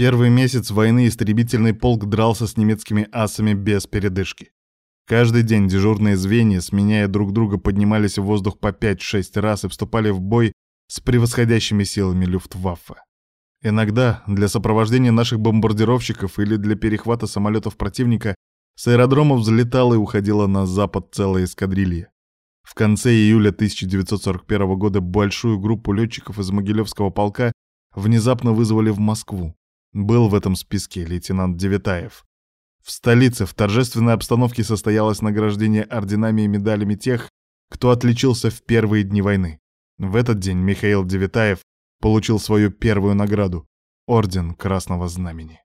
Первый месяц войны истребительный полк дрался с немецкими асами без передышки. Каждый день дежурные звенья, сменяя друг друга, поднимались в воздух по 5-6 раз и вступали в бой с превосходящими силами Люфтваффе. Иногда для сопровождения наших бомбардировщиков или для перехвата самолетов противника с аэродрома взлетала и уходила на запад целая эскадрилья. В конце июля 1941 года большую группу летчиков из Могилевского полка внезапно вызвали в Москву. Был в этом списке лейтенант Девятаев. В столице в торжественной обстановке состоялось награждение орденами и медалями тех, кто отличился в первые дни войны. В этот день Михаил Девятаев получил свою первую награду — Орден Красного Знамени.